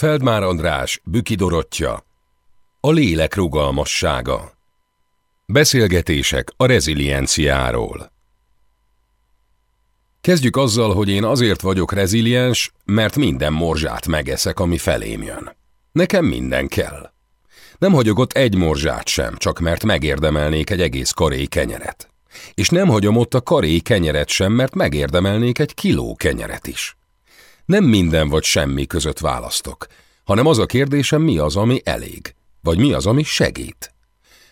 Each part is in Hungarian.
Feldmár András, Büki Dorottya. A lélek rugalmassága. Beszélgetések a rezilienciáról. Kezdjük azzal, hogy én azért vagyok reziliens, mert minden morzsát megeszek, ami felém jön. Nekem minden kell. Nem hagyok ott egy morzsát sem, csak mert megérdemelnék egy egész karé kenyeret. És nem hagyom ott a karé kenyeret sem, mert megérdemelnék egy kiló kenyeret is. Nem minden vagy semmi között választok, hanem az a kérdésem, mi az, ami elég, vagy mi az, ami segít.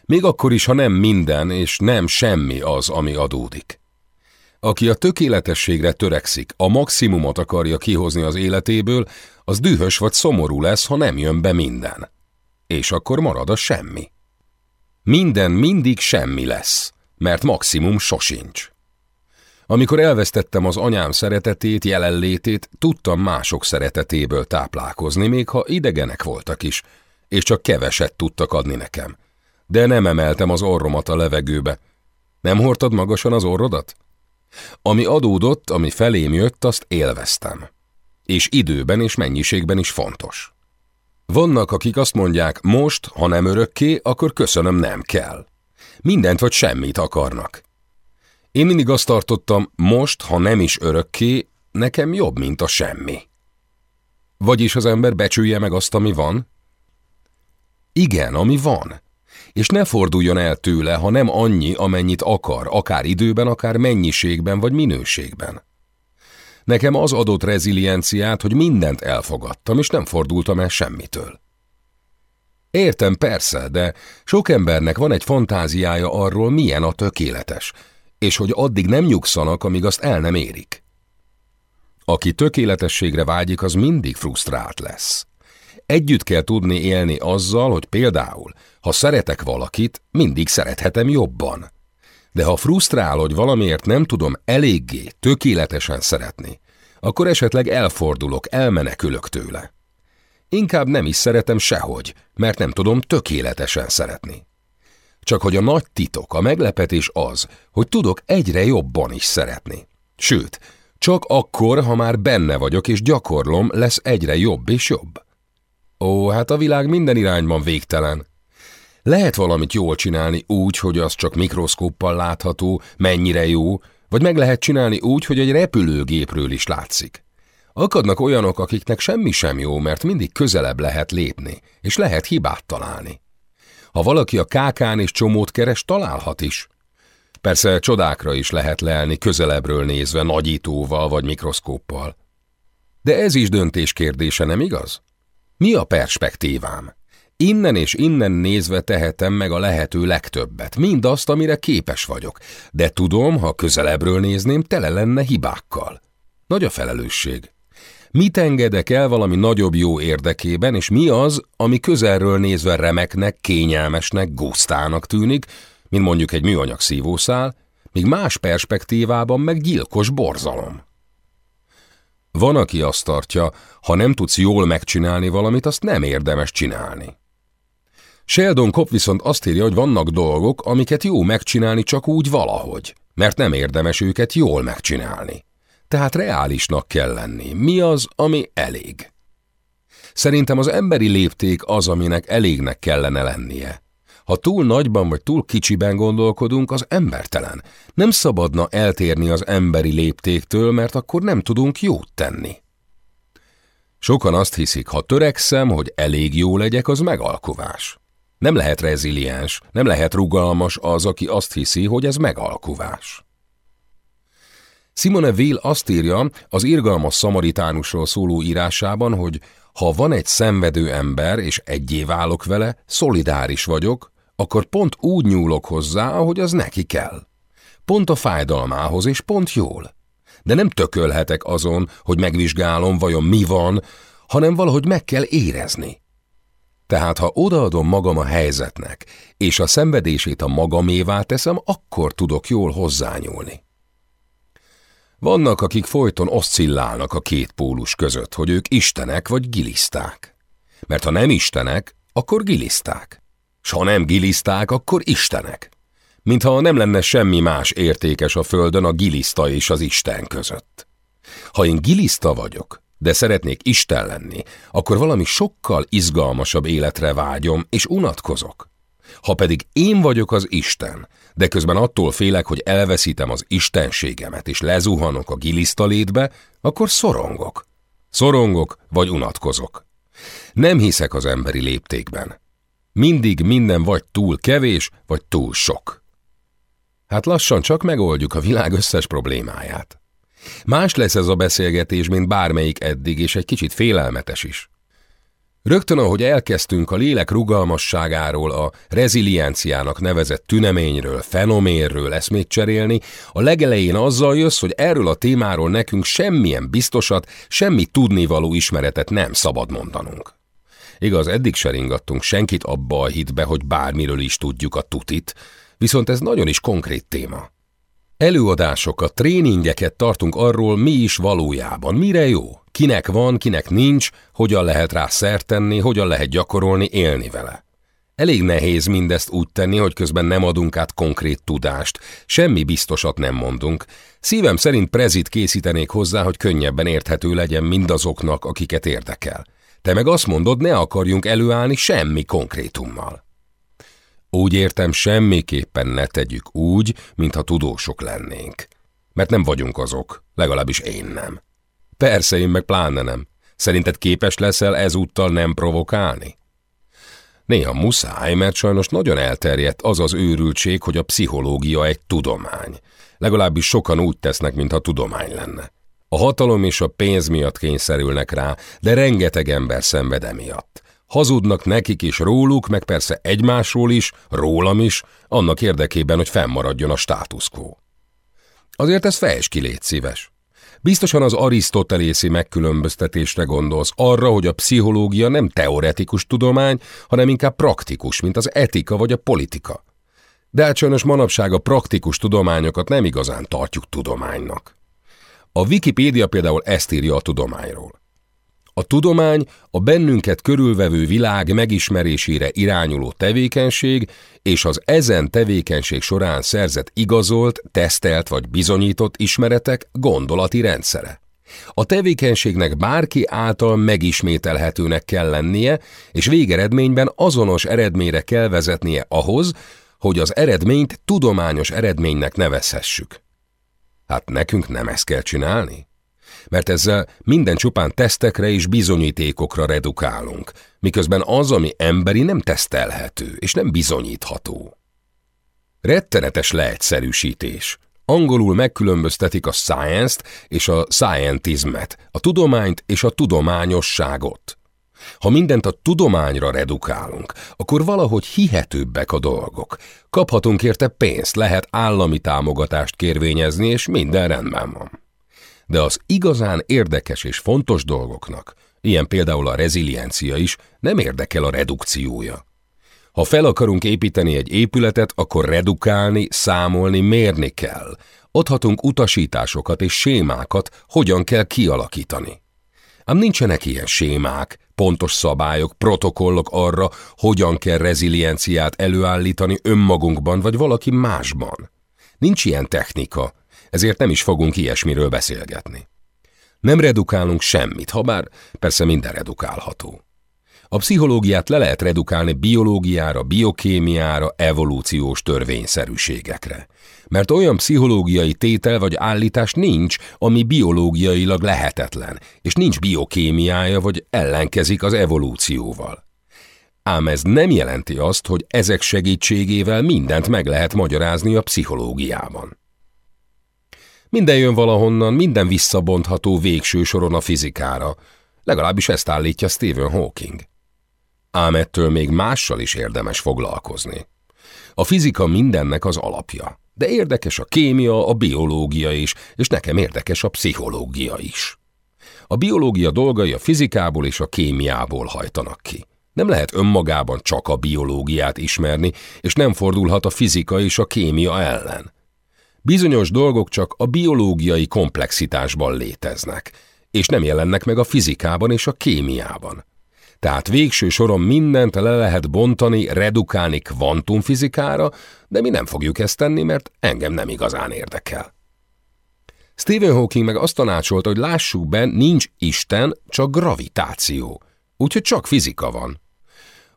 Még akkor is, ha nem minden és nem semmi az, ami adódik. Aki a tökéletességre törekszik, a maximumot akarja kihozni az életéből, az dühös vagy szomorú lesz, ha nem jön be minden. És akkor marad a semmi. Minden mindig semmi lesz, mert maximum sosincs. Amikor elvesztettem az anyám szeretetét, jelenlétét, tudtam mások szeretetéből táplálkozni, még ha idegenek voltak is, és csak keveset tudtak adni nekem. De nem emeltem az orromat a levegőbe. Nem hordtad magasan az orrodat? Ami adódott, ami felém jött, azt élveztem. És időben és mennyiségben is fontos. Vannak, akik azt mondják, most, ha nem örökké, akkor köszönöm, nem kell. Mindent vagy semmit akarnak. Én mindig azt tartottam, most, ha nem is örökké, nekem jobb, mint a semmi. Vagyis az ember becsülje meg azt, ami van? Igen, ami van. És ne forduljon el tőle, ha nem annyi, amennyit akar, akár időben, akár mennyiségben vagy minőségben. Nekem az adott rezilienciát, hogy mindent elfogadtam, és nem fordultam el semmitől. Értem persze, de sok embernek van egy fantáziája arról, milyen a tökéletes, és hogy addig nem nyugszanak, amíg azt el nem érik. Aki tökéletességre vágyik, az mindig frusztrált lesz. Együtt kell tudni élni azzal, hogy például, ha szeretek valakit, mindig szerethetem jobban. De ha frusztrál, hogy valamiért nem tudom eléggé, tökéletesen szeretni, akkor esetleg elfordulok, elmenekülök tőle. Inkább nem is szeretem sehogy, mert nem tudom tökéletesen szeretni. Csak hogy a nagy titok, a meglepetés az, hogy tudok egyre jobban is szeretni. Sőt, csak akkor, ha már benne vagyok és gyakorlom, lesz egyre jobb és jobb. Ó, hát a világ minden irányban végtelen. Lehet valamit jól csinálni úgy, hogy az csak mikroszkóppal látható, mennyire jó, vagy meg lehet csinálni úgy, hogy egy repülőgépről is látszik. Akadnak olyanok, akiknek semmi sem jó, mert mindig közelebb lehet lépni, és lehet hibát találni. Ha valaki a kákán és csomót keres, találhat is. Persze csodákra is lehet lelni közelebbről nézve nagyítóval vagy mikroszkóppal. De ez is döntés kérdése, nem igaz? Mi a perspektívám? Innen és innen nézve tehetem meg a lehető legtöbbet, mindazt, amire képes vagyok, de tudom, ha közelebbről nézném, tele lenne hibákkal. Nagy a felelősség. Mit engedek el valami nagyobb jó érdekében, és mi az, ami közelről nézve remeknek, kényelmesnek, gusztának tűnik, mint mondjuk egy műanyag szívószál, míg más perspektívában meg gyilkos borzalom. Van, aki azt tartja, ha nem tudsz jól megcsinálni valamit, azt nem érdemes csinálni. Sheldon Kopp viszont azt írja, hogy vannak dolgok, amiket jó megcsinálni csak úgy valahogy, mert nem érdemes őket jól megcsinálni. Tehát reálisnak kell lenni. Mi az, ami elég? Szerintem az emberi lépték az, aminek elégnek kellene lennie. Ha túl nagyban vagy túl kicsiben gondolkodunk, az embertelen. Nem szabadna eltérni az emberi léptéktől, mert akkor nem tudunk jót tenni. Sokan azt hiszik, ha törekszem, hogy elég jó legyek, az megalkuvás. Nem lehet reziliens, nem lehet rugalmas az, aki azt hiszi, hogy ez megalkuvás. Simone Weil azt írja az irgalmas szamaritánusról szóló írásában, hogy ha van egy szenvedő ember, és egyé válok vele, szolidáris vagyok, akkor pont úgy nyúlok hozzá, ahogy az neki kell. Pont a fájdalmához, és pont jól. De nem tökölhetek azon, hogy megvizsgálom, vajon mi van, hanem valahogy meg kell érezni. Tehát ha odaadom magam a helyzetnek, és a szenvedését a magamévá teszem, akkor tudok jól hozzányúlni. Vannak, akik folyton oszcillálnak a két pólus között, hogy ők istenek vagy giliszták. Mert ha nem istenek, akkor giliszták. S ha nem giliszták, akkor istenek. Mintha nem lenne semmi más értékes a földön a giliszta és az Isten között. Ha én giliszta vagyok, de szeretnék Isten lenni, akkor valami sokkal izgalmasabb életre vágyom, és unatkozok. Ha pedig én vagyok az Isten, de közben attól félek, hogy elveszítem az istenségemet, és lezuhanok a gilisztalétbe, akkor szorongok. Szorongok, vagy unatkozok. Nem hiszek az emberi léptékben. Mindig minden vagy túl kevés, vagy túl sok. Hát lassan csak megoldjuk a világ összes problémáját. Más lesz ez a beszélgetés, mint bármelyik eddig, és egy kicsit félelmetes is. Rögtön, ahogy elkezdtünk a lélek rugalmasságáról, a rezilienciának nevezett tüneményről, fenoménről eszmét cserélni, a legelején azzal jössz, hogy erről a témáról nekünk semmilyen biztosat, semmi tudnivaló ismeretet nem szabad mondanunk. Igaz, eddig se ringattunk senkit abba a hitbe, hogy bármiről is tudjuk a tutit, viszont ez nagyon is konkrét téma. Előadásokat, tréningeket tartunk arról, mi is valójában, mire jó, kinek van, kinek nincs, hogyan lehet rá szert tenni, hogyan lehet gyakorolni, élni vele. Elég nehéz mindezt úgy tenni, hogy közben nem adunk át konkrét tudást, semmi biztosat nem mondunk. Szívem szerint prezit készítenék hozzá, hogy könnyebben érthető legyen mindazoknak, akiket érdekel. Te meg azt mondod, ne akarjunk előállni semmi konkrétummal. Úgy értem, semmiképpen ne tegyük úgy, mintha tudósok lennénk. Mert nem vagyunk azok, legalábbis én nem. Persze, én meg pláne nem. Szerinted képes leszel ezúttal nem provokálni? Néha muszáj, mert sajnos nagyon elterjedt az az őrültség, hogy a pszichológia egy tudomány. Legalábbis sokan úgy tesznek, mintha tudomány lenne. A hatalom és a pénz miatt kényszerülnek rá, de rengeteg ember szenved emiatt. Hazudnak nekik is róluk, meg persze egymásról is, rólam is, annak érdekében, hogy fennmaradjon a status quo. Azért ez fejts ki, légy szíves. Biztosan az arisztotelészi megkülönböztetésre gondolsz, arra, hogy a pszichológia nem teoretikus tudomány, hanem inkább praktikus, mint az etika vagy a politika. De hát sajnos manapság a praktikus tudományokat nem igazán tartjuk tudománynak. A Wikipédia például ezt írja a tudományról. A tudomány a bennünket körülvevő világ megismerésére irányuló tevékenység és az ezen tevékenység során szerzett igazolt, tesztelt vagy bizonyított ismeretek gondolati rendszere. A tevékenységnek bárki által megismételhetőnek kell lennie, és végeredményben azonos eredményre kell vezetnie ahhoz, hogy az eredményt tudományos eredménynek nevezhessük. Hát nekünk nem ezt kell csinálni? Mert ezzel minden csupán tesztekre és bizonyítékokra redukálunk, miközben az, ami emberi, nem tesztelhető és nem bizonyítható. Rettenetes leegyszerűsítés. Angolul megkülönböztetik a science-t és a scientismet, a tudományt és a tudományosságot. Ha mindent a tudományra redukálunk, akkor valahogy hihetőbbek a dolgok. Kaphatunk érte pénzt, lehet állami támogatást kérvényezni, és minden rendben van de az igazán érdekes és fontos dolgoknak, ilyen például a reziliencia is, nem érdekel a redukciója. Ha fel akarunk építeni egy épületet, akkor redukálni, számolni, mérni kell. Adhatunk utasításokat és sémákat, hogyan kell kialakítani. Ám nincsenek ilyen sémák, pontos szabályok, protokollok arra, hogyan kell rezilienciát előállítani önmagunkban vagy valaki másban. Nincs ilyen technika, ezért nem is fogunk ilyesmiről beszélgetni. Nem redukálunk semmit, ha bár persze minden redukálható. A pszichológiát le lehet redukálni biológiára, biokémiára, evolúciós törvényszerűségekre. Mert olyan pszichológiai tétel vagy állítás nincs, ami biológiailag lehetetlen, és nincs biokémiája vagy ellenkezik az evolúcióval. Ám ez nem jelenti azt, hogy ezek segítségével mindent meg lehet magyarázni a pszichológiában. Minden jön valahonnan, minden visszabontható végső soron a fizikára. Legalábbis ezt állítja Stephen Hawking. Ám ettől még mással is érdemes foglalkozni. A fizika mindennek az alapja, de érdekes a kémia, a biológia is, és nekem érdekes a pszichológia is. A biológia dolgai a fizikából és a kémiából hajtanak ki. Nem lehet önmagában csak a biológiát ismerni, és nem fordulhat a fizika és a kémia ellen. Bizonyos dolgok csak a biológiai komplexitásban léteznek, és nem jelennek meg a fizikában és a kémiában. Tehát végső soron mindent le lehet bontani, redukálni kvantumfizikára, de mi nem fogjuk ezt tenni, mert engem nem igazán érdekel. Stephen Hawking meg azt tanácsolta, hogy lássuk be, nincs Isten, csak gravitáció. Úgyhogy csak fizika van.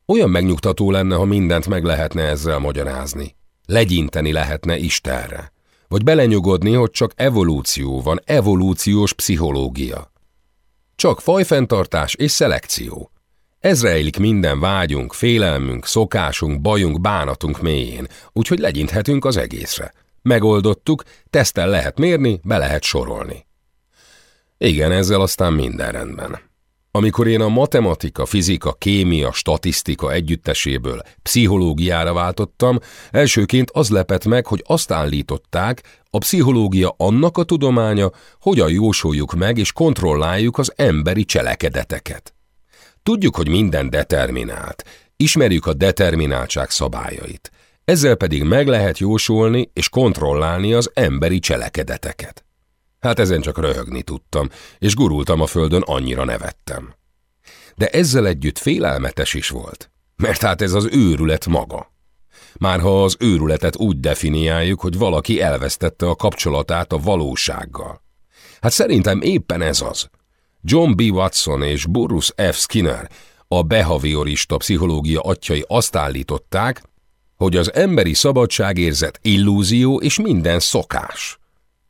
Olyan megnyugtató lenne, ha mindent meg lehetne ezzel magyarázni. Legyinteni lehetne Istenre. Vagy belenyugodni, hogy csak evolúció van, evolúciós pszichológia. Csak fajfenntartás és szelekció. Ez rejlik minden vágyunk, félelmünk, szokásunk, bajunk, bánatunk mélyén, úgyhogy legyinthetünk az egészre. Megoldottuk, tesztel lehet mérni, be lehet sorolni. Igen, ezzel aztán minden rendben. Amikor én a matematika, fizika, kémia, statisztika együtteséből pszichológiára váltottam, elsőként az lepett meg, hogy azt állították, a pszichológia annak a tudománya, hogyan jósoljuk meg és kontrolláljuk az emberi cselekedeteket. Tudjuk, hogy minden determinált, ismerjük a determináltság szabályait, ezzel pedig meg lehet jósolni és kontrollálni az emberi cselekedeteket. Hát ezen csak röhögni tudtam, és gurultam a földön, annyira nevettem. De ezzel együtt félelmetes is volt, mert hát ez az őrület maga. Már ha az őrületet úgy definiáljuk, hogy valaki elvesztette a kapcsolatát a valósággal. Hát szerintem éppen ez az. John B. Watson és Boris F. Skinner, a behaviorista pszichológia atyai azt állították, hogy az emberi szabadságérzet illúzió és minden szokás.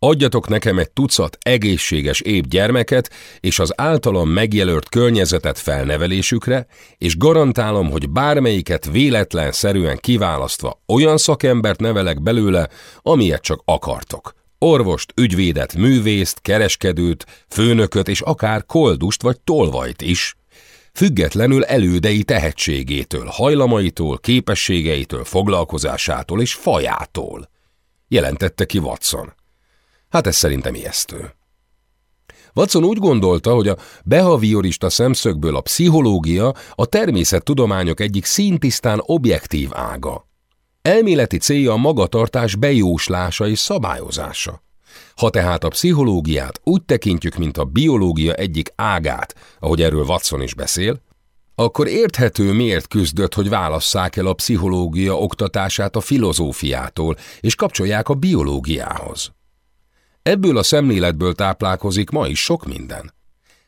Adjatok nekem egy tucat egészséges épp gyermeket, és az általam megjelölt környezetet felnevelésükre, és garantálom, hogy bármelyiket véletlenszerűen kiválasztva olyan szakembert nevelek belőle, amilyet csak akartok. Orvost, ügyvédet, művészt, kereskedőt, főnököt és akár koldust vagy tolvajt is, függetlenül elődei tehetségétől, hajlamaitól, képességeitől, foglalkozásától és fajától, jelentette ki Watson. Hát ez szerintem ijesztő. Watson úgy gondolta, hogy a behaviorista szemszögből a pszichológia a természettudományok egyik szintisztán objektív ága. Elméleti célja a magatartás bejóslása és szabályozása. Ha tehát a pszichológiát úgy tekintjük, mint a biológia egyik ágát, ahogy erről Watson is beszél, akkor érthető miért küzdött, hogy válasszák el a pszichológia oktatását a filozófiától, és kapcsolják a biológiához. Ebből a szemléletből táplálkozik ma is sok minden.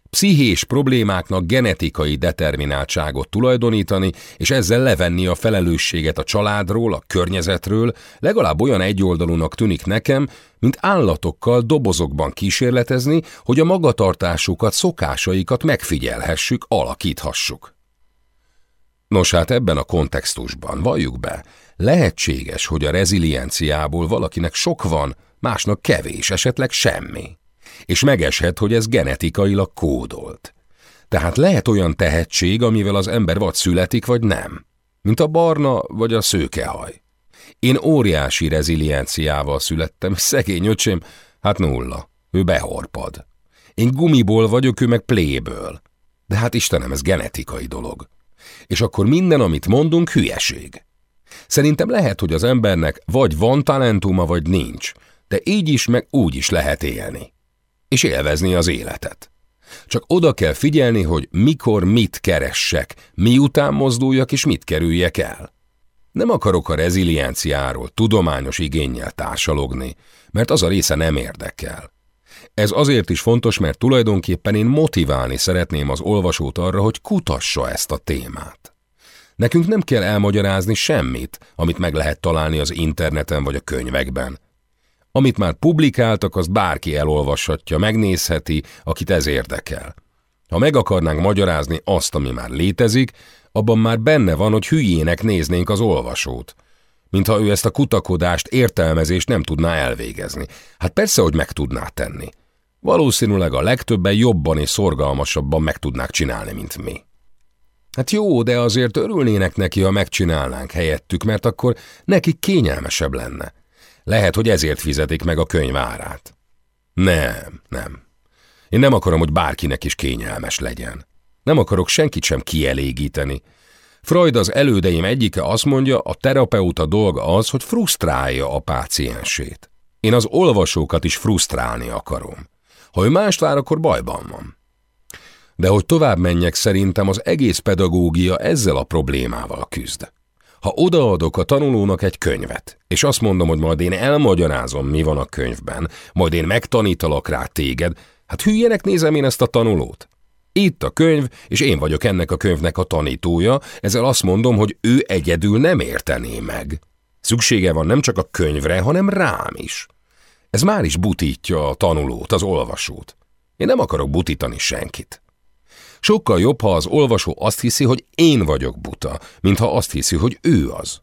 Pszichés problémáknak genetikai determináltságot tulajdonítani, és ezzel levenni a felelősséget a családról, a környezetről, legalább olyan egyoldalúnak tűnik nekem, mint állatokkal dobozokban kísérletezni, hogy a magatartásukat, szokásaikat megfigyelhessük, alakíthassuk. Nos hát ebben a kontextusban, valljuk be, lehetséges, hogy a rezilienciából valakinek sok van, másnak kevés, esetleg semmi. És megeshet, hogy ez genetikailag kódolt. Tehát lehet olyan tehetség, amivel az ember vagy születik, vagy nem. Mint a barna, vagy a szőkehaj. Én óriási rezilienciával születtem, szegény öcsém, hát nulla. Ő behorpad. Én gumiból vagyok, ő meg pléből. De hát Istenem, ez genetikai dolog. És akkor minden, amit mondunk, hülyeség. Szerintem lehet, hogy az embernek vagy van talentuma, vagy nincs, de így is meg úgy is lehet élni. És élvezni az életet. Csak oda kell figyelni, hogy mikor mit keressek, miután mozduljak és mit kerüljek el. Nem akarok a rezilienciáról tudományos igényel társalogni, mert az a része nem érdekel. Ez azért is fontos, mert tulajdonképpen én motiválni szeretném az olvasót arra, hogy kutassa ezt a témát. Nekünk nem kell elmagyarázni semmit, amit meg lehet találni az interneten vagy a könyvekben. Amit már publikáltak, azt bárki elolvashatja, megnézheti, akit ez érdekel. Ha meg akarnánk magyarázni azt, ami már létezik, abban már benne van, hogy hülyének néznénk az olvasót. Mintha ő ezt a kutakodást, értelmezést nem tudná elvégezni. Hát persze, hogy meg tudná tenni. Valószínűleg a legtöbben jobban és szorgalmasabban meg tudnák csinálni, mint mi. Hát jó, de azért örülnének neki, ha megcsinálnánk helyettük, mert akkor nekik kényelmesebb lenne. Lehet, hogy ezért fizetik meg a könyv árát. Nem, nem. Én nem akarom, hogy bárkinek is kényelmes legyen. Nem akarok senkit sem kielégíteni. Freud az elődeim egyike azt mondja, a terapeuta dolga az, hogy frusztrálja a páciensét. Én az olvasókat is frusztrálni akarom. Ha ő mást vár, akkor bajban van. De hogy tovább menjek, szerintem az egész pedagógia ezzel a problémával küzd. Ha odaadok a tanulónak egy könyvet, és azt mondom, hogy majd én elmagyarázom, mi van a könyvben, majd én megtanítalak rá téged, hát hülyenek nézem én ezt a tanulót. Itt a könyv, és én vagyok ennek a könyvnek a tanítója, ezzel azt mondom, hogy ő egyedül nem értené meg. Szüksége van nem csak a könyvre, hanem rám is. Ez már is butítja a tanulót, az olvasót. Én nem akarok butítani senkit. Sokkal jobb, ha az olvasó azt hiszi, hogy én vagyok buta, mint ha azt hiszi, hogy ő az.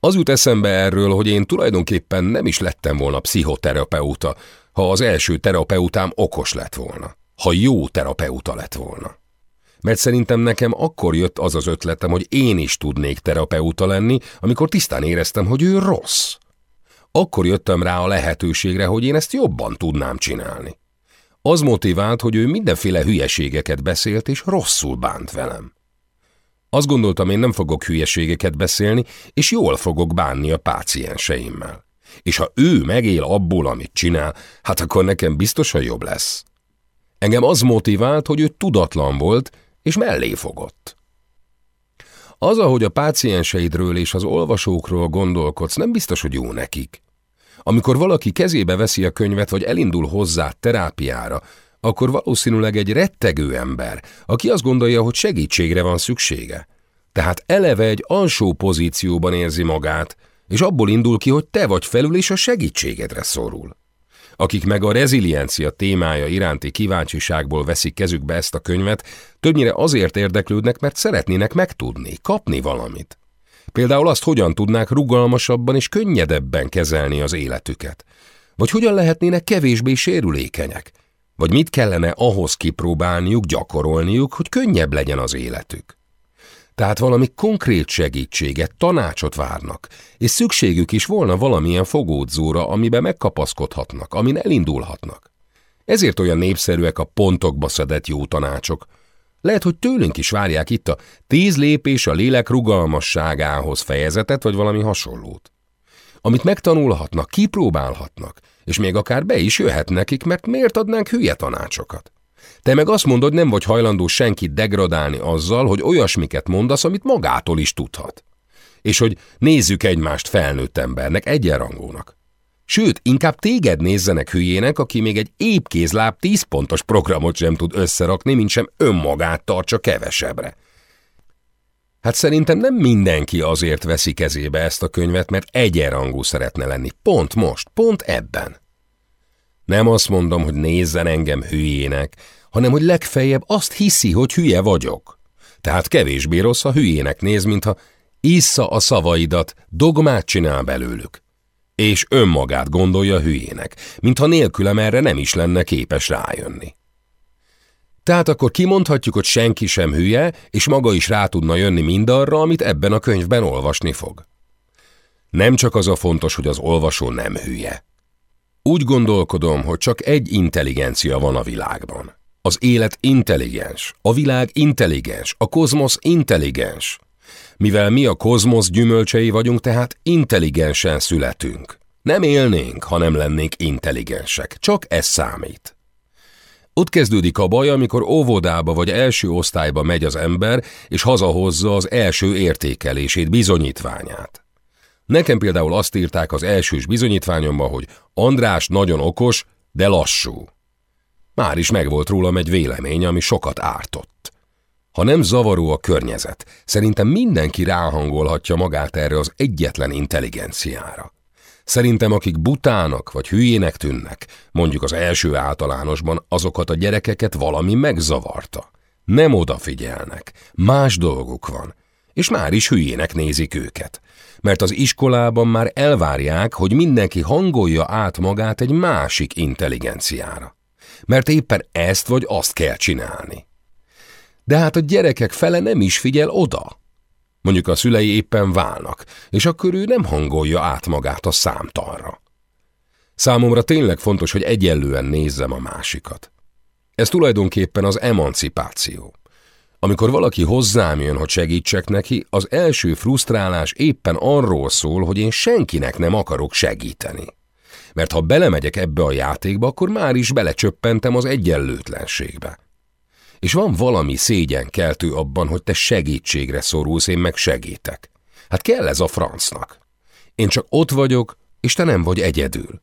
Az jut eszembe erről, hogy én tulajdonképpen nem is lettem volna pszichoterapeuta, ha az első terapeutám okos lett volna, ha jó terapeuta lett volna. Mert szerintem nekem akkor jött az az ötletem, hogy én is tudnék terapeuta lenni, amikor tisztán éreztem, hogy ő rossz. Akkor jöttem rá a lehetőségre, hogy én ezt jobban tudnám csinálni. Az motivált, hogy ő mindenféle hülyeségeket beszélt, és rosszul bánt velem. Azt gondoltam, én nem fogok hülyeségeket beszélni, és jól fogok bánni a pácienseimmel. És ha ő megél abból, amit csinál, hát akkor nekem biztosan jobb lesz. Engem az motivált, hogy ő tudatlan volt, és mellé fogott. Az, ahogy a pácienseidről és az olvasókról gondolkodsz, nem biztos, hogy jó nekik. Amikor valaki kezébe veszi a könyvet, vagy elindul hozzá terápiára, akkor valószínűleg egy rettegő ember, aki azt gondolja, hogy segítségre van szüksége. Tehát eleve egy alsó pozícióban érzi magát, és abból indul ki, hogy te vagy felül, és a segítségedre szorul. Akik meg a reziliencia témája iránti kíváncsiságból veszik kezükbe ezt a könyvet, többnyire azért érdeklődnek, mert szeretnének megtudni, kapni valamit. Például azt, hogyan tudnák rugalmasabban és könnyedebben kezelni az életüket. Vagy hogyan lehetnének kevésbé sérülékenyek. Vagy mit kellene ahhoz kipróbálniuk, gyakorolniuk, hogy könnyebb legyen az életük. Tehát valami konkrét segítséget, tanácsot várnak, és szükségük is volna valamilyen fogódzóra, amiben megkapaszkodhatnak, amin elindulhatnak. Ezért olyan népszerűek a pontokba szedett jó tanácsok, lehet, hogy tőlünk is várják itt a tíz lépés a lélek rugalmasságához fejezetet, vagy valami hasonlót. Amit megtanulhatnak, kipróbálhatnak, és még akár be is jöhet nekik, mert miért adnánk hülye tanácsokat? Te meg azt mondod, nem vagy hajlandó senkit degradálni azzal, hogy olyasmiket mondasz, amit magától is tudhat. És hogy nézzük egymást felnőtt embernek, egyenrangónak. Sőt, inkább téged nézzenek hülyének, aki még egy épkézláb tíz pontos programot sem tud összerakni, mint sem önmagát tartsa kevesebbre. Hát szerintem nem mindenki azért veszi kezébe ezt a könyvet, mert egyenrangú szeretne lenni. Pont most, pont ebben. Nem azt mondom, hogy nézzen engem hülyének, hanem hogy legfeljebb azt hiszi, hogy hülye vagyok. Tehát kevésbé rossz, ha hülyének néz, mintha issza a szavaidat, dogmát csinál belőlük és önmagát gondolja hülyének, mintha nélkülem erre nem is lenne képes rájönni. Tehát akkor kimondhatjuk, hogy senki sem hülye, és maga is rá tudna jönni mindarra, amit ebben a könyvben olvasni fog. Nem csak az a fontos, hogy az olvasó nem hülye. Úgy gondolkodom, hogy csak egy intelligencia van a világban. Az élet intelligens, a világ intelligens, a kozmosz intelligens, mivel mi a kozmosz gyümölcsei vagyunk, tehát intelligensen születünk. Nem élnénk, ha nem lennénk intelligensek. Csak ez számít. Ott kezdődik a baj, amikor óvodába vagy első osztályba megy az ember, és hazahozza az első értékelését, bizonyítványát. Nekem például azt írták az elsős bizonyítványomba, hogy András nagyon okos, de lassú. Már is megvolt rólam egy vélemény, ami sokat ártott. Ha nem zavaró a környezet, szerintem mindenki ráhangolhatja magát erre az egyetlen intelligenciára. Szerintem akik butának vagy hülyének tűnnek, mondjuk az első általánosban, azokat a gyerekeket valami megzavarta. Nem odafigyelnek, más dolguk van, és már is hülyének nézik őket. Mert az iskolában már elvárják, hogy mindenki hangolja át magát egy másik intelligenciára. Mert éppen ezt vagy azt kell csinálni. De hát a gyerekek fele nem is figyel oda. Mondjuk a szülei éppen válnak, és akkor ő nem hangolja át magát a számtalra. Számomra tényleg fontos, hogy egyenlően nézzem a másikat. Ez tulajdonképpen az emancipáció. Amikor valaki hozzám jön, hogy segítsek neki, az első frusztrálás éppen arról szól, hogy én senkinek nem akarok segíteni. Mert ha belemegyek ebbe a játékba, akkor már is belecsöppentem az egyenlőtlenségbe. És van valami szégyenkeltő abban, hogy te segítségre szorulsz, én meg segítek. Hát kell ez a francnak. Én csak ott vagyok, és te nem vagy egyedül.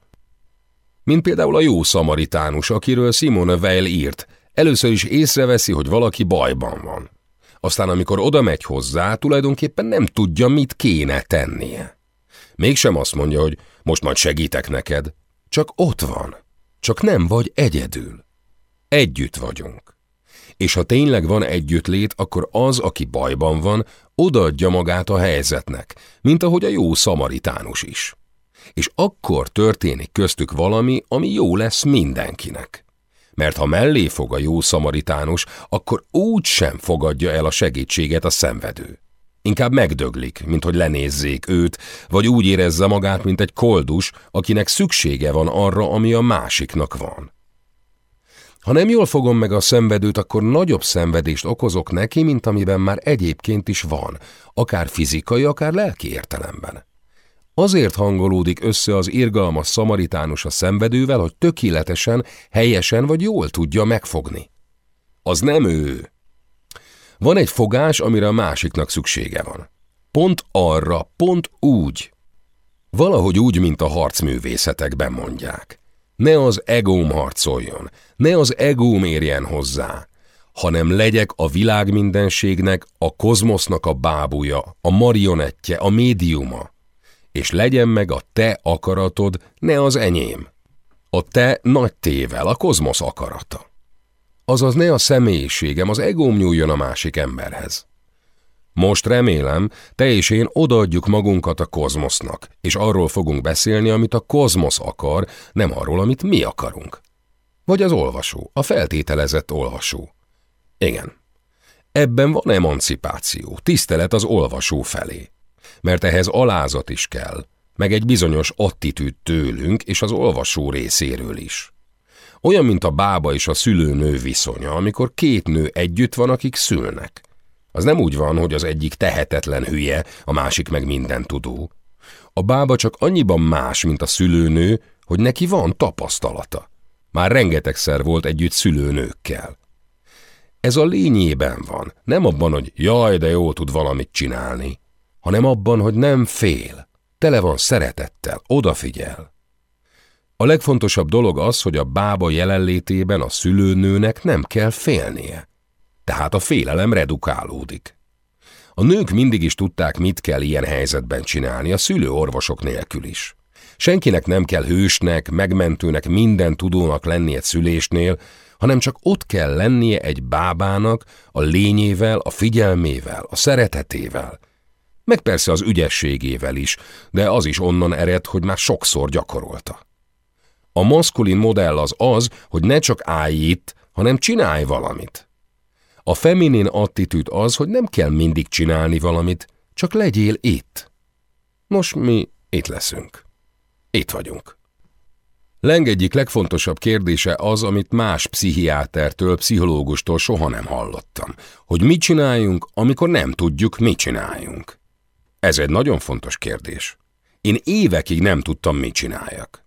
Mint például a jó szamaritánus, akiről Simone Weil írt, először is észreveszi, hogy valaki bajban van. Aztán amikor oda megy hozzá, tulajdonképpen nem tudja, mit kéne tennie. Mégsem azt mondja, hogy most majd segítek neked, csak ott van, csak nem vagy egyedül. Együtt vagyunk. És ha tényleg van együttlét, akkor az, aki bajban van, odaadja magát a helyzetnek, mint ahogy a jó szamaritánus is. És akkor történik köztük valami, ami jó lesz mindenkinek. Mert ha mellé fog a jó szamaritánus, akkor úgy sem fogadja el a segítséget a szenvedő. Inkább megdöglik, mint hogy lenézzék őt, vagy úgy érezze magát, mint egy koldus, akinek szüksége van arra, ami a másiknak van. Ha nem jól fogom meg a szenvedőt, akkor nagyobb szenvedést okozok neki, mint amiben már egyébként is van, akár fizikai, akár lelki értelemben. Azért hangolódik össze az irgalmas szamaritánus a szenvedővel, hogy tökéletesen, helyesen vagy jól tudja megfogni. Az nem ő. Van egy fogás, amire a másiknak szüksége van. Pont arra, pont úgy. Valahogy úgy, mint a harcművészetekben mondják. Ne az egóm harcoljon, ne az egóm érjen hozzá, hanem legyek a világ mindenségnek, a kozmosznak a bábúja, a marionettje, a médiuma, és legyen meg a te akaratod, ne az enyém. A te nagy tével, a kozmosz akarata. Azaz ne a személyiségem, az egóm nyúljon a másik emberhez. Most remélem, te és én odaadjuk magunkat a kozmosznak, és arról fogunk beszélni, amit a kozmosz akar, nem arról, amit mi akarunk. Vagy az olvasó, a feltételezett olvasó. Igen. Ebben van emancipáció, tisztelet az olvasó felé. Mert ehhez alázat is kell, meg egy bizonyos attitűd tőlünk és az olvasó részéről is. Olyan, mint a bába és a szülőnő viszonya, amikor két nő együtt van, akik szülnek – az nem úgy van, hogy az egyik tehetetlen hülye, a másik meg minden tudó. A bába csak annyiban más, mint a szülőnő, hogy neki van tapasztalata. Már rengetegszer volt együtt szülőnőkkel. Ez a lényében van, nem abban, hogy jaj, de jó tud valamit csinálni, hanem abban, hogy nem fél, tele van szeretettel, odafigyel. A legfontosabb dolog az, hogy a bába jelenlétében a szülőnőnek nem kell félnie tehát a félelem redukálódik. A nők mindig is tudták, mit kell ilyen helyzetben csinálni, a szülőorvosok nélkül is. Senkinek nem kell hősnek, megmentőnek, minden tudónak lenni egy szülésnél, hanem csak ott kell lennie egy bábának, a lényével, a figyelmével, a szeretetével. Meg persze az ügyességével is, de az is onnan ered, hogy már sokszor gyakorolta. A maszkulin modell az az, hogy ne csak állj itt, hanem csinálj valamit. A feminin attitűd az, hogy nem kell mindig csinálni valamit, csak legyél itt. Nos, mi itt leszünk. Itt vagyunk. Leng egyik legfontosabb kérdése az, amit más pszichiátertől, pszichológustól soha nem hallottam, hogy mit csináljunk, amikor nem tudjuk, mit csináljunk. Ez egy nagyon fontos kérdés. Én évekig nem tudtam, mit csináljak.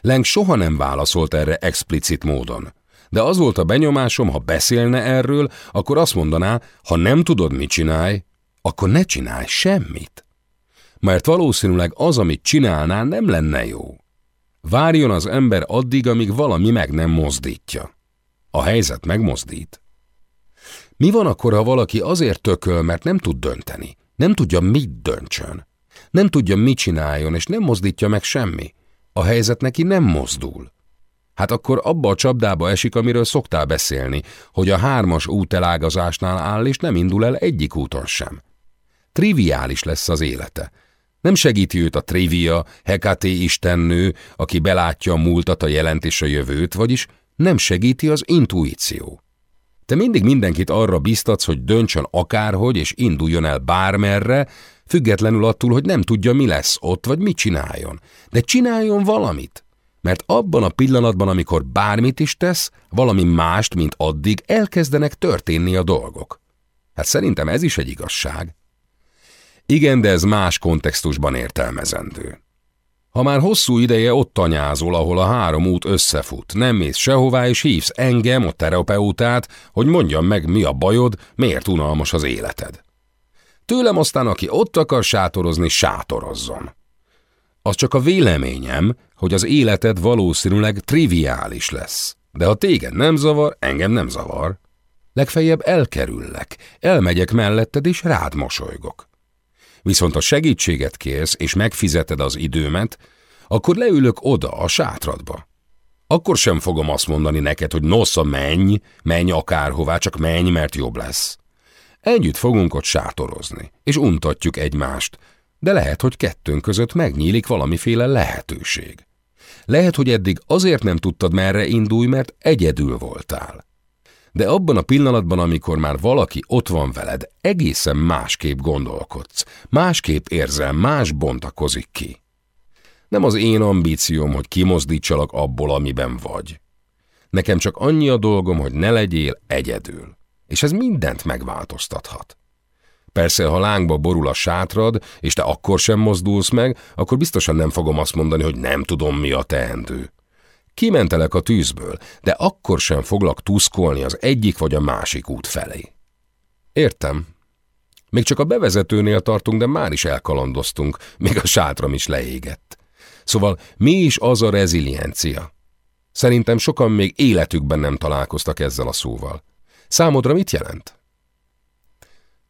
Leng soha nem válaszolt erre explicit módon, de az volt a benyomásom, ha beszélne erről, akkor azt mondaná, ha nem tudod, mit csinálj, akkor ne csinálj semmit. Mert valószínűleg az, amit csinálnál, nem lenne jó. Várjon az ember addig, amíg valami meg nem mozdítja. A helyzet megmozdít. Mi van akkor, ha valaki azért tököl, mert nem tud dönteni? Nem tudja, mit döntsön. Nem tudja, mit csináljon, és nem mozdítja meg semmi. A helyzet neki nem mozdul. Hát akkor abba a csapdába esik, amiről szoktál beszélni, hogy a hármas útelágazásnál áll, és nem indul el egyik úton sem. Triviális lesz az élete. Nem segíti őt a trivia, Hekaté istennő, aki belátja a múltat, a jelent és a jövőt, vagyis nem segíti az intuíció. Te mindig mindenkit arra biztatsz, hogy döntsön akárhogy, és induljon el bármerre, függetlenül attól, hogy nem tudja, mi lesz ott, vagy mit csináljon. De csináljon valamit mert abban a pillanatban, amikor bármit is tesz, valami mást, mint addig, elkezdenek történni a dolgok. Hát szerintem ez is egy igazság. Igen, de ez más kontextusban értelmezendő. Ha már hosszú ideje ott tanyázol, ahol a három út összefut, nem mész sehová, és hívsz engem, a terapeutát, hogy mondjam meg, mi a bajod, miért unalmas az életed. Tőlem aztán, aki ott akar sátorozni, sátorozzon. Az csak a véleményem, hogy az életed valószínűleg triviális lesz. De ha téged nem zavar, engem nem zavar. Legfeljebb elkerüllek, elmegyek melletted és rád mosolygok. Viszont ha segítséget kérsz és megfizeted az időmet, akkor leülök oda a sátradba. Akkor sem fogom azt mondani neked, hogy nosza menj, menj akárhová, csak menj, mert jobb lesz. Együtt fogunk ott sátorozni, és untatjuk egymást, de lehet, hogy kettőnk között megnyílik valamiféle lehetőség. Lehet, hogy eddig azért nem tudtad merre indulj, mert egyedül voltál. De abban a pillanatban, amikor már valaki ott van veled, egészen másképp gondolkodsz, másképp érzel, más bontakozik ki. Nem az én ambícióm, hogy kimozdítsalak abból, amiben vagy. Nekem csak annyi a dolgom, hogy ne legyél egyedül. És ez mindent megváltoztathat. Persze, ha lángba borul a sátrad, és te akkor sem mozdulsz meg, akkor biztosan nem fogom azt mondani, hogy nem tudom, mi a teendő. Kimentelek a tűzből, de akkor sem foglak tuszkolni az egyik vagy a másik út felé. Értem. Még csak a bevezetőnél tartunk, de már is elkalandoztunk, még a sátram is leégett. Szóval mi is az a reziliencia? Szerintem sokan még életükben nem találkoztak ezzel a szóval. Számodra mit jelent?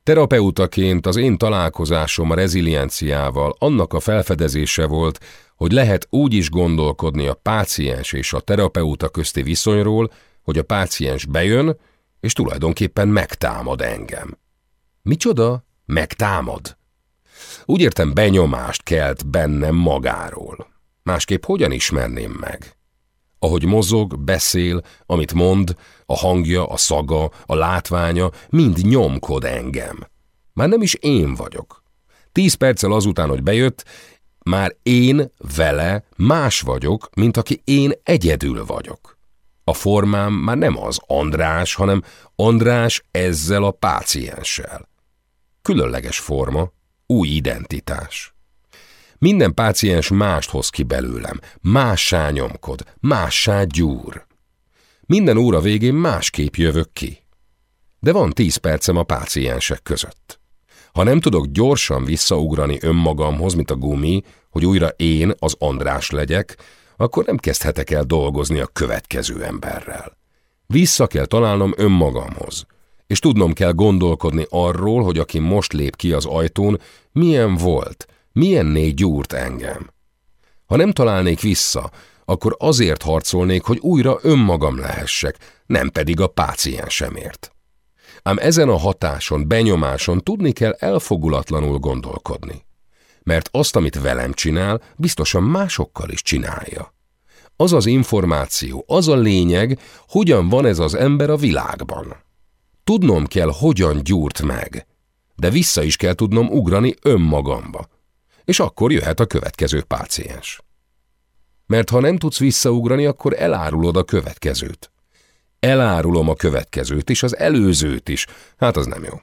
Terapeutaként az én találkozásom a rezilienciával annak a felfedezése volt, hogy lehet úgy is gondolkodni a páciens és a terapeuta közti viszonyról, hogy a páciens bejön, és tulajdonképpen megtámad engem. Micsoda? Megtámad? Úgy értem, benyomást kelt bennem magáról. Másképp hogyan ismerném meg? Ahogy mozog, beszél, amit mond, a hangja, a szaga, a látványa mind nyomkod engem. Már nem is én vagyok. Tíz perccel azután, hogy bejött, már én vele más vagyok, mint aki én egyedül vagyok. A formám már nem az András, hanem András ezzel a pácienssel. Különleges forma, új identitás. Minden páciens mást hoz ki belőlem, mássá nyomkod, mássá gyúr. Minden óra végén másképp jövök ki. De van tíz percem a páciensek között. Ha nem tudok gyorsan visszaugrani önmagamhoz, mint a gumi, hogy újra én, az András legyek, akkor nem kezdhetek el dolgozni a következő emberrel. Vissza kell találnom önmagamhoz, és tudnom kell gondolkodni arról, hogy aki most lép ki az ajtón, milyen volt, milyen négy gyúrt engem. Ha nem találnék vissza, akkor azért harcolnék, hogy újra önmagam lehessek, nem pedig a páciensemért. Ám ezen a hatáson, benyomáson tudni kell elfogulatlanul gondolkodni. Mert azt, amit velem csinál, biztosan másokkal is csinálja. Az az információ, az a lényeg, hogyan van ez az ember a világban. Tudnom kell, hogyan gyúrt meg, de vissza is kell tudnom ugrani önmagamba. És akkor jöhet a következő páciens. Mert ha nem tudsz visszaugrani, akkor elárulod a következőt. Elárulom a következőt is, az előzőt is. Hát az nem jó.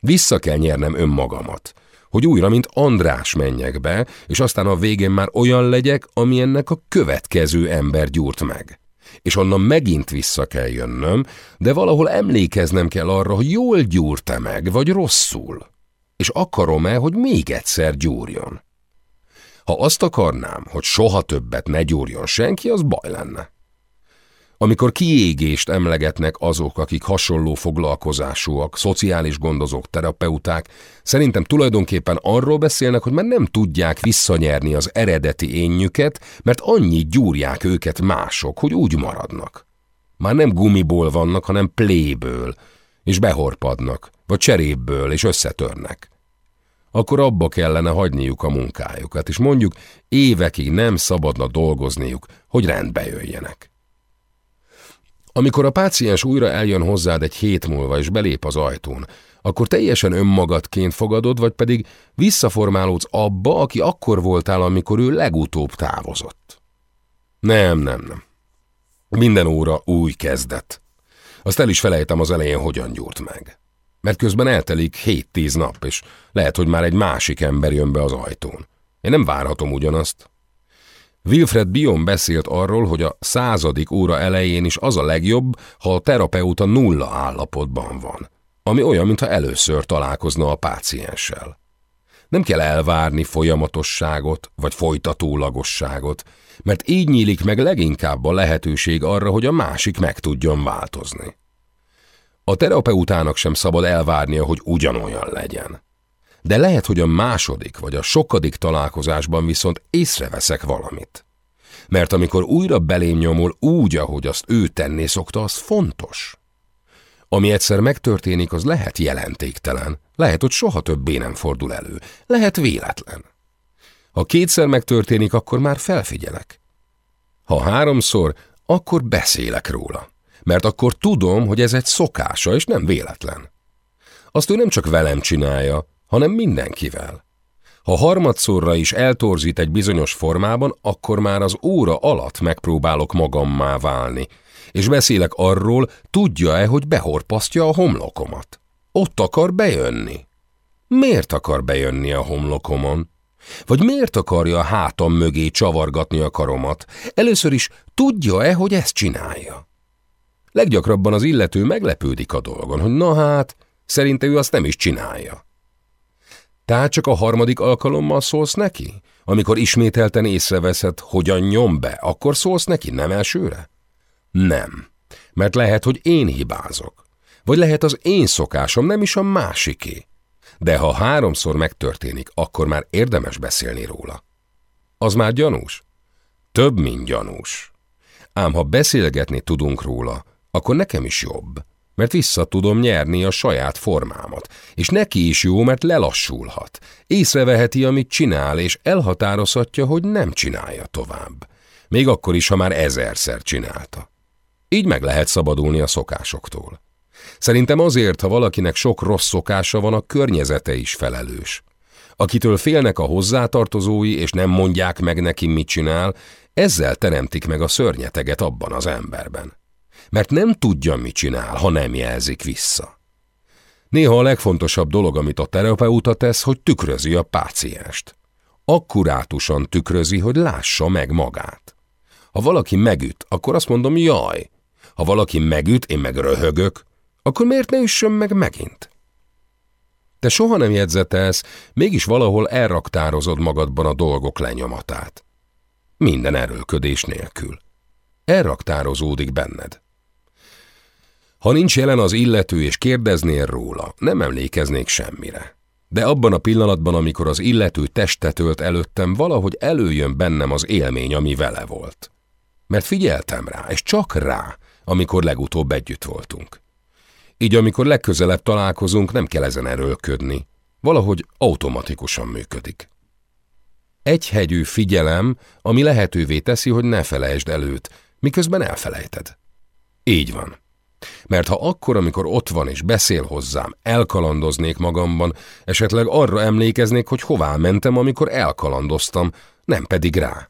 Vissza kell nyernem önmagamat, hogy újra, mint András menjek be, és aztán a végén már olyan legyek, ami ennek a következő ember gyúrt meg. És onnan megint vissza kell jönnöm, de valahol emlékeznem kell arra, hogy jól gyúrta meg, vagy rosszul. És akarom-e, hogy még egyszer gyúrjon. Ha azt akarnám, hogy soha többet ne gyúrjon senki, az baj lenne. Amikor kiégést emlegetnek azok, akik hasonló foglalkozásúak, szociális gondozók, terapeuták, szerintem tulajdonképpen arról beszélnek, hogy már nem tudják visszanyerni az eredeti énjüket, mert annyit gyúrják őket mások, hogy úgy maradnak. Már nem gumiból vannak, hanem pléből, és behorpadnak, vagy cserébből, és összetörnek. Akkor abba kellene hagyniuk a munkájukat, és mondjuk évekig nem szabadna dolgozniuk, hogy rendbe jöjjenek. Amikor a páciens újra eljön hozzád egy hét múlva és belép az ajtón, akkor teljesen önmagadként fogadod, vagy pedig visszaformálódsz abba, aki akkor voltál, amikor ő legutóbb távozott. Nem, nem, nem. Minden óra új kezdet. Azt el is felejtem az elején, hogyan gyúrt meg. Mert közben eltelik hét-tíz nap, és lehet, hogy már egy másik ember jön be az ajtón. Én nem várhatom ugyanazt. Wilfred Bion beszélt arról, hogy a századik óra elején is az a legjobb, ha a terapeuta nulla állapotban van. ami olyan, mintha először találkozna a pácienssel. Nem kell elvárni folyamatosságot vagy folytatólagosságot, mert így nyílik meg leginkább a lehetőség arra, hogy a másik meg tudjon változni. A terapeutának sem szabad elvárnia, hogy ugyanolyan legyen. De lehet, hogy a második vagy a sokadik találkozásban viszont észreveszek valamit. Mert amikor újra belém nyomul úgy, ahogy azt ő tenni szokta, az fontos. Ami egyszer megtörténik, az lehet jelentéktelen, lehet, hogy soha többé nem fordul elő, lehet véletlen. Ha kétszer megtörténik, akkor már felfigyelek. Ha háromszor, akkor beszélek róla, mert akkor tudom, hogy ez egy szokása, és nem véletlen. Azt ő nem csak velem csinálja, hanem mindenkivel. Ha harmadszorra is eltorzít egy bizonyos formában, akkor már az óra alatt megpróbálok magammá válni, és beszélek arról, tudja-e, hogy behorpasztja a homlokomat. Ott akar bejönni. Miért akar bejönni a homlokomon? Vagy miért akarja a hátam mögé csavargatni a karomat? Először is tudja-e, hogy ezt csinálja? Leggyakrabban az illető meglepődik a dolgon, hogy na hát, szerinte ő azt nem is csinálja. Tehát csak a harmadik alkalommal szólsz neki? Amikor ismételten észreveszed, hogyan nyom be, akkor szólsz neki, nem elsőre? Nem, mert lehet, hogy én hibázok. Vagy lehet az én szokásom, nem is a másiké. De ha háromszor megtörténik, akkor már érdemes beszélni róla. Az már gyanús? Több, mint gyanús. Ám ha beszélgetni tudunk róla, akkor nekem is jobb, mert vissza tudom nyerni a saját formámat, és neki is jó, mert lelassulhat, észreveheti, amit csinál, és elhatározhatja, hogy nem csinálja tovább. Még akkor is, ha már ezerszer csinálta. Így meg lehet szabadulni a szokásoktól. Szerintem azért, ha valakinek sok rossz szokása van, a környezete is felelős. Akitől félnek a hozzátartozói, és nem mondják meg neki, mit csinál, ezzel teremtik meg a szörnyeteget abban az emberben. Mert nem tudja, mit csinál, ha nem jelzik vissza. Néha a legfontosabb dolog, amit a terapeuta tesz, hogy tükrözi a pácienst. Akkurátusan tükrözi, hogy lássa meg magát. Ha valaki megüt, akkor azt mondom, jaj. Ha valaki megüt, én meg röhögök, akkor miért ne üssön meg megint? Te soha nem jegyzetelsz, mégis valahol elraktározod magadban a dolgok lenyomatát. Minden erőlködés nélkül. Elraktározódik benned. Ha nincs jelen az illető és kérdeznél róla, nem emlékeznék semmire. De abban a pillanatban, amikor az illető testet ölt előttem, valahogy előjön bennem az élmény, ami vele volt. Mert figyeltem rá, és csak rá, amikor legutóbb együtt voltunk. Így amikor legközelebb találkozunk, nem kell ezen erőlködni. Valahogy automatikusan működik. Egy hegyű figyelem, ami lehetővé teszi, hogy ne felejtsd előtt, miközben elfelejted. Így van. Mert ha akkor, amikor ott van és beszél hozzám, elkalandoznék magamban, esetleg arra emlékeznék, hogy hová mentem, amikor elkalandoztam, nem pedig rá.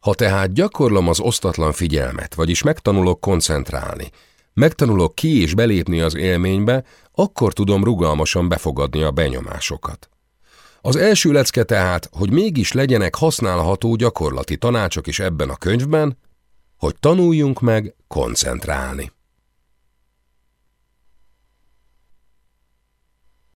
Ha tehát gyakorlom az osztatlan figyelmet, vagyis megtanulok koncentrálni, megtanulok ki és belépni az élménybe, akkor tudom rugalmasan befogadni a benyomásokat. Az első lecke tehát, hogy mégis legyenek használható gyakorlati tanácsok is ebben a könyvben, hogy tanuljunk meg koncentrálni.